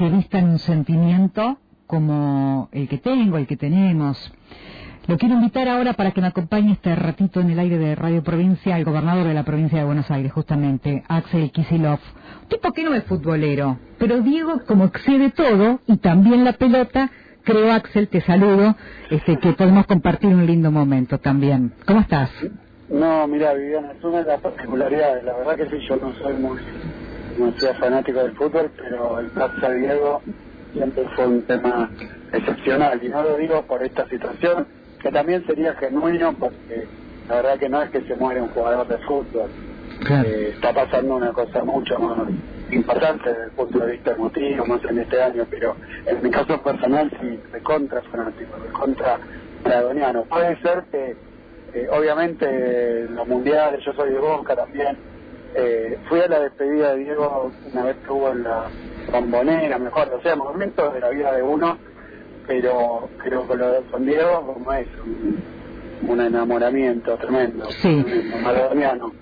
que vistan un sentimiento como el que tengo, el que tenemos. Lo quiero invitar ahora para que me acompañe este ratito en el aire de Radio Provincia el gobernador de la provincia de Buenos Aires, justamente, Axel Kisilov. Tipo que no es futbolero, pero Diego, como excede todo y también la pelota, creo, Axel, te saludo, este, que podemos compartir un lindo momento también. ¿Cómo estás? No, mira, Viviana, es una de las particularidades. La verdad que sí, yo no soy muy, no soy fanático del fútbol, pero el Plaza Diego siempre fue un tema excepcional. Y no lo digo por esta situación, que también sería genuino, porque la verdad que no es que se muere un jugador de fútbol. Eh, está pasando una cosa mucho más importante desde el punto de vista emotivo, más en este año, pero en mi caso personal sí, de contra fanático, de contra maradoniano. Puede ser que, eh, obviamente, los mundiales, yo soy de Boca también, eh, fui a la despedida de Diego una vez que en la bombonera, mejor, o sea, momentos de la vida de uno, pero creo que lo de Diego como es enamoramiento tremendo. Sí.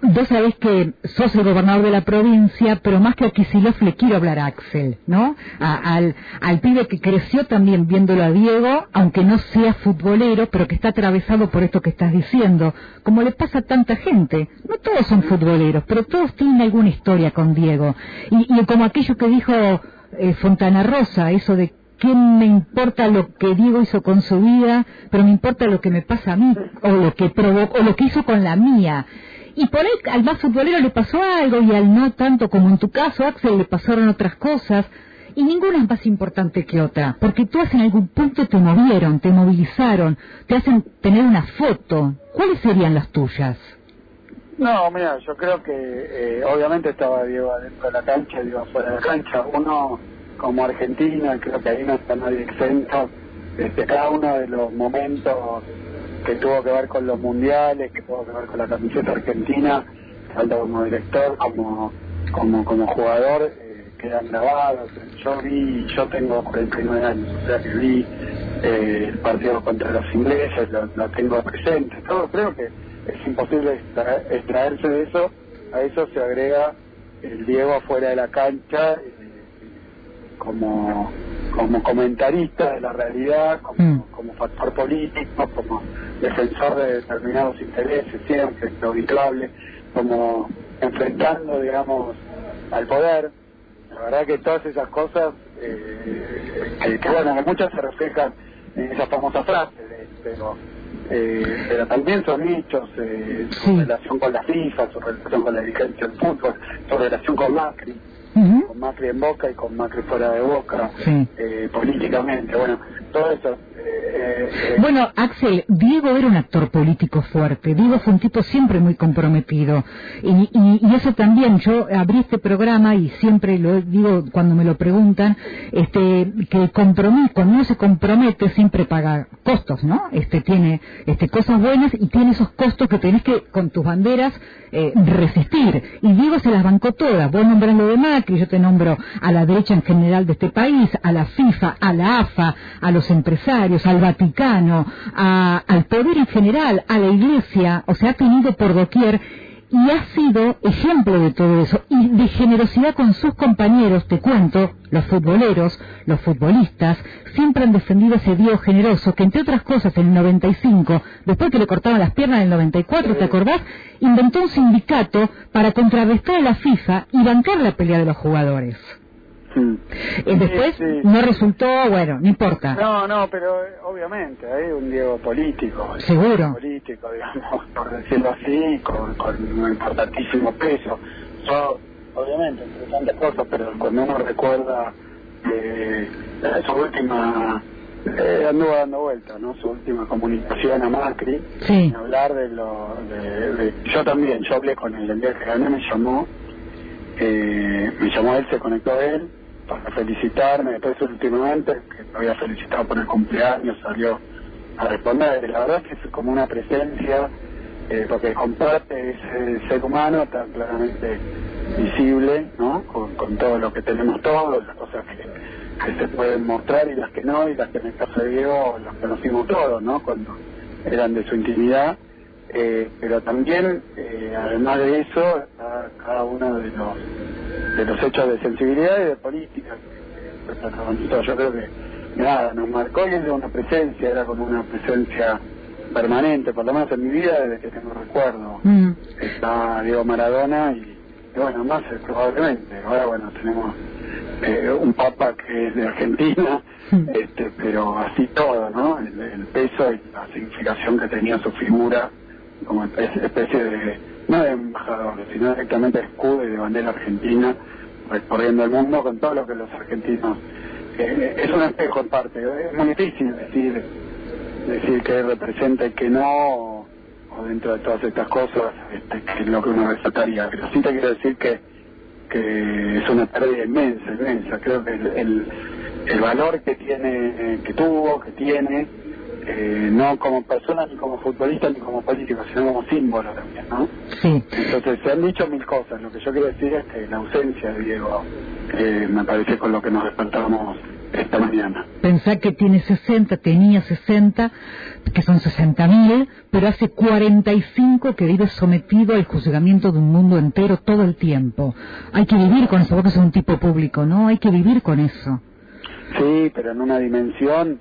Vos sabés que sos el gobernador de la provincia, pero más que a Kisilov le quiero hablar a Axel, ¿no? al, al pibe que creció también viéndolo a Diego, aunque no sea futbolero, pero que está atravesado por esto que estás diciendo, como le pasa a tanta gente. No todos son futboleros, pero todos tienen alguna historia con Diego. Y, y como aquello que dijo eh, Fontana Rosa, eso de ¿Qué me importa lo que Diego hizo con su vida? Pero me importa lo que me pasa a mí, o lo que provocó, o lo que hizo con la mía. Y por ahí al más futbolero le pasó algo y al no tanto como en tu caso, Axel, le pasaron otras cosas. Y ninguna es más importante que otra, porque todas en algún punto te movieron, te movilizaron, te hacen tener una foto. ¿Cuáles serían las tuyas? No, mira, yo creo que eh, obviamente estaba Diego adentro de la cancha Diego afuera de la cancha. Uno como Argentina, creo que ahí no está nadie exento, este, cada uno de los momentos que tuvo que ver con los mundiales, que tuvo que ver con la camiseta argentina, tanto como director como como como jugador, eh, quedan grabados. Yo vi, yo tengo 49 años, o sea que vi eh, el partido contra los ingleses, lo, tengo presente, todo creo que es imposible extraerse de eso, a eso se agrega el Diego afuera de la cancha como, como comentarista de la realidad, como, mm. como factor político, como defensor de determinados intereses, siempre habituable, como enfrentando, digamos, al poder. La verdad que todas esas cosas, eh, que, bueno, muchas se reflejan en esa famosa frase, pero, eh, pero también son hechos, eh, su relación con la FIFA, su relación con la dirigencia del fútbol, su relación con Macri con Macri en Boca y con Macri fuera de Boca, eh, políticamente. Bueno, todo eso. Eh, eh, bueno, Axel, Diego era un actor político fuerte. Diego fue un tipo siempre muy comprometido. Y, y, eso también, yo abrí este programa y siempre lo digo cuando me lo preguntan, este, que el cuando uno se compromete, siempre paga costos, ¿no? Este, tiene este, cosas buenas y tiene esos costos que tenés que, con tus banderas, resistir. Y Diego se las bancó todas. Vos nombrás lo de Macri, yo te nombro a la derecha en general de este país, a la FIFA, a la AFA, a los empresarios, al Vaticano, al poder en general, a la Iglesia, o sea, ha tenido por doquier y ha sido ejemplo de todo eso y de generosidad con sus compañeros, te cuento, los futboleros, los futbolistas, siempre han defendido ese Dios generoso que entre otras cosas en el 95, después que le cortaban las piernas en el 94, ¿te acordás? Inventó un sindicato para contrarrestar a la FIFA y bancar la pelea de los jugadores. Y después no resultó, bueno, no importa. No, no, pero eh, obviamente hay un Diego político. Seguro. Político, digamos, por decirlo así, con, un importantísimo peso. Yo, obviamente, interesantes cosas, pero cuando uno recuerda eh, su última eh, anduvo dando vuelta, ¿no? Su última comunicación a Macri. Sí. Hablar de lo. De, yo también, yo hablé con él el día que gané, me llamó. Eh, me llamó él, se conectó a él para felicitarme, después últimamente, que me había felicitado por el cumpleaños, salió a responder. La verdad es que es como una presencia, eh, porque comparte ese ser humano tan claramente visible, ¿no? Con, todo lo que tenemos todos, las cosas que, se pueden mostrar y las que no, y las que en el caso de Diego las conocimos todos, ¿no? Cuando eran de su intimidad. Eh, pero también, eh, además de eso, cada uno de los de los hechos de sensibilidad y de política. Yo creo que nada, nos marcó y era una presencia, era como una presencia permanente, por lo menos en mi vida desde que tengo recuerdo. Mm. Está Diego Maradona y, y bueno, más eh, probablemente. Ahora bueno, tenemos eh, un papa que es de Argentina, Mm. este, pero así todo, ¿no? El, el peso y la significación que tenía su figura como especie de, no de embajador, sino directamente escudo y de bandera argentina, recorriendo el mundo con todo lo que los argentinos... eh, es un espejo en parte, es muy difícil decir, decir que representa y que no, o dentro de todas estas cosas, este, que es lo que uno resaltaría, pero sí te quiero decir que que es una pérdida inmensa, inmensa. Creo que el, el, el valor que tiene, eh, que tuvo, que tiene, eh, no como persona, ni como futbolista, ni como político, sino como símbolo también, ¿no? Sí. Entonces se han dicho mil cosas. Lo que yo quiero decir es que la ausencia de Diego eh, me parece con lo que nos despertamos esta mañana. Pensá que tiene 60, tenía 60, que son 60.000, pero hace 45 que vive sometido al juzgamiento de un mundo entero todo el tiempo. Hay que vivir con eso, vos que sos un tipo público, ¿no? Hay que vivir con eso. Sí, pero en una dimensión,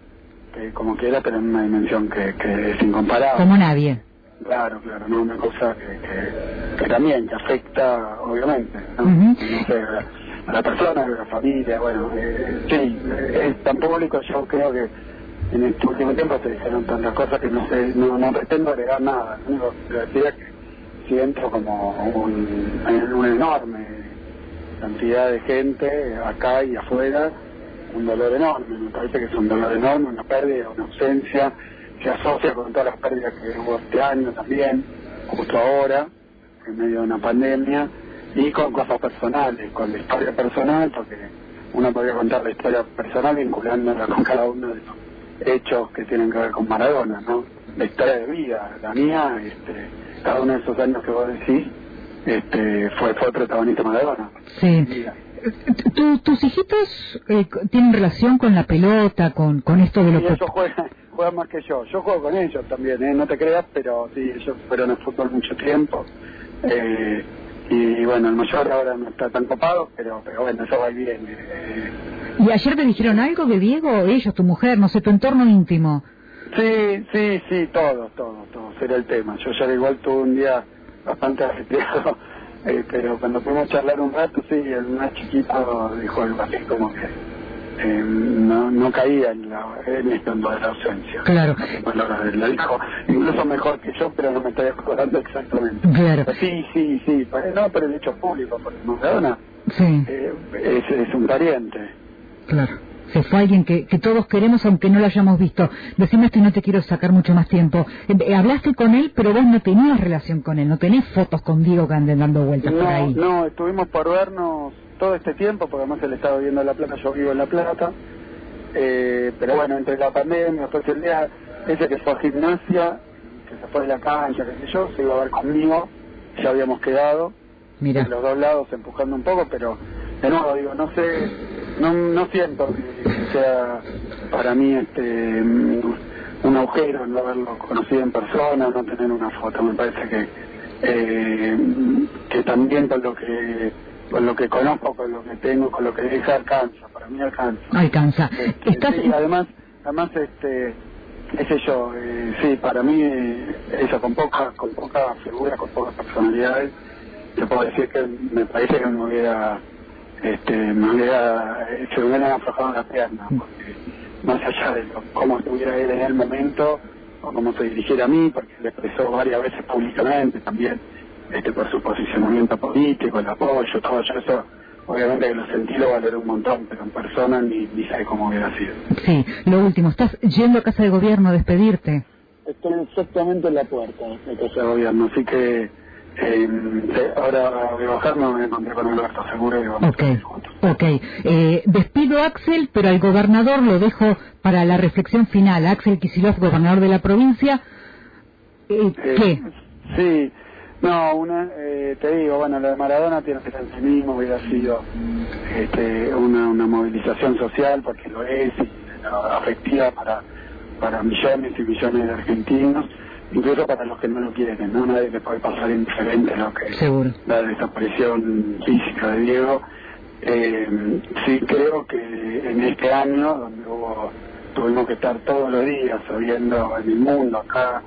como quiera, pero en una dimensión que, que es incomparable. Como nadie. Claro, claro, no una cosa que, que, que también que afecta, obviamente, ¿no? Ujú. No sé, a la persona, a la familia, bueno, eh, sí, eh, es tan público, yo creo que en este último tiempo se dijeron tantas cosas que no sé, no, no pretendo agregar nada, lo único que decía es que siento como un, una enorme cantidad de gente acá y afuera, un dolor enorme, me parece que es un dolor enorme, una pérdida, una ausencia, se asocia con todas las pérdidas que hubo este año también, justo ahora, en medio de una pandemia, y con cosas personales, con la historia personal, porque uno podría contar la historia personal vinculándola con cada uno de los hechos que tienen que ver con Maradona, ¿no? La historia de vida, la mía, este, cada uno de esos años que vos decís, este, fue, fue protagonista Maradona. Sí. Mira. ¿Tu- ¿Tus hijitos eh, tienen relación con la pelota, con, con esto de lo que... ellos juegan, juegan más que yo. Yo juego con ellos también, ¿eh? no te creas, pero sí, ellos fueron al fútbol mucho tiempo. Eh, y bueno, el mayor ahora no está tan copado, pero, pero bueno, eso va y viene. Eh, ¿Y ayer te dijeron algo de Diego, ellos, tu mujer, no sé, tu entorno íntimo? sí, sí, sí, todo, todo, todo, será el tema. Yo ya igual tuve un día bastante ajetreado, eh, pero cuando pudimos charlar un rato, sí, el más chiquito dijo algo así como que eh, no, no caía en, la, en esto en lo de la ausencia. Claro. Lo dijo incluso mejor que yo, pero no me estoy acordando exactamente. Claro. Sí, sí, sí, no por el hecho público, porque Maradona Sí, eh, es, es un pariente. claro. Se fue alguien que, que todos queremos aunque no lo hayamos visto. Decime esto y no te quiero sacar mucho más tiempo. Eh, eh, hablaste con él, pero vos no tenías relación con él, no tenés fotos con Diego que anden dando vueltas por No, ahí. no, estuvimos por vernos todo este tiempo, porque además él estaba viviendo en La Plata, yo vivo en La Plata. Eh, pero bueno, entre la pandemia, después el día ese que fue a gimnasia, que se fue de la cancha, qué sé yo, se iba a ver conmigo, ya habíamos quedado, Mira, de los dos lados empujando un poco, pero de nuevo digo, no sé, no, no siento que sea para mí este un agujero no haberlo conocido en persona, no tener una foto, me parece que eh, que también con lo que con lo que conozco, con lo que tengo, con lo que deja alcanza, para mí alcanza. alcanza. Este, Estás... sí, además, además este, qué sé yo, eh, sí, para mí eh, eso, con poca, con poca figura, con pocas personalidades, te puedo decir que me parece que me hubiera, este, me hubiera, se me hubieran aflojado las piernas, porque más allá de lo- cómo estuviera él en el momento, o cómo se dirigiera a mí, porque le expresó varias veces públicamente también, este, por su posicionamiento político, el apoyo, todo yo eso, obviamente que lo sentí, lo valoré un montón, pero en persona ni, ni sé cómo hubiera sido. Sí, lo último, estás yendo a casa de gobierno a despedirte. Estoy exactamente en la puerta de Casa de Gobierno, así que eh, de- ahora de bajarme me encontré con Alberto Seguro y vamos Ok, a juntos. ok. Eh, despido a Axel, pero al gobernador lo dejo para la reflexión final. Axel Kicillof, gobernador de la provincia. Eh, Eh, ¿Qué? Sí, no, una, eh, te digo, bueno, lo de Maradona tiene que ser en sí mismo, hubiera sido este, una, una movilización social, porque lo es, y eh, afectiva para, para millones y millones de argentinos, incluso para los que no lo quieren, ¿no? Nadie le puede pasar indiferente lo que Seguro. la desaparición física de Diego, Eh, sí creo que en este año, donde hubo, tuvimos que estar todos los días sabiendo en el mundo acá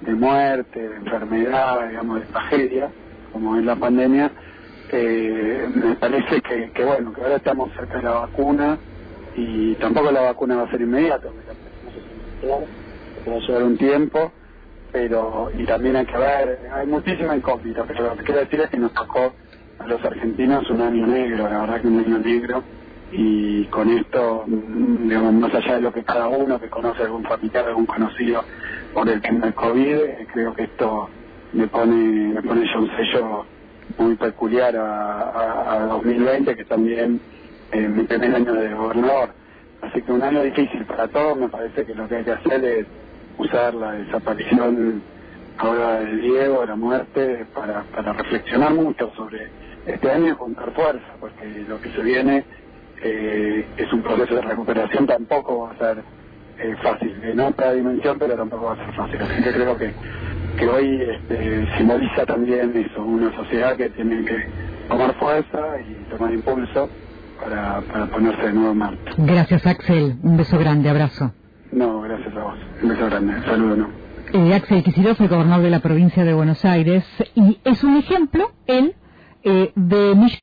de muerte, de enfermedad, digamos, de tragedia, como es la pandemia, eh, me parece que, que, bueno, que ahora estamos cerca de la vacuna y tampoco la vacuna va a ser inmediata, va a llevar un tiempo, pero y también hay que ver, hay muchísima incógnita, pero lo que quiero decir es que nos tocó a los argentinos un año negro, la verdad que un año negro, y con esto, mm, digamos, más allá de lo que cada uno que conoce algún familiar, algún conocido por el tema del COVID, eh, creo que esto me pone, me pone ya un sello muy peculiar a, a, 2020, que también eh, mi primer año de gobernador. Así que un año difícil para todos, me parece que lo que hay que hacer es usar la desaparición ahora de Diego, la muerte, para, para reflexionar mucho sobre este año y juntar fuerza, porque lo que se viene eh, es un proceso de recuperación, tampoco va a ser eh, fácil, en otra dimensión, pero tampoco va a ser fácil. Así que creo que, que hoy este, simboliza también eso, una sociedad que tiene que tomar fuerza y tomar impulso para, para ponerse de nuevo en marcha. Gracias, Axel. Un beso grande, abrazo. No, gracias a vos. Un beso grande. Saludos, ¿no? Eh, Axel Kicillof, el gobernador de la provincia de Buenos Aires, y es un ejemplo, él, eh, de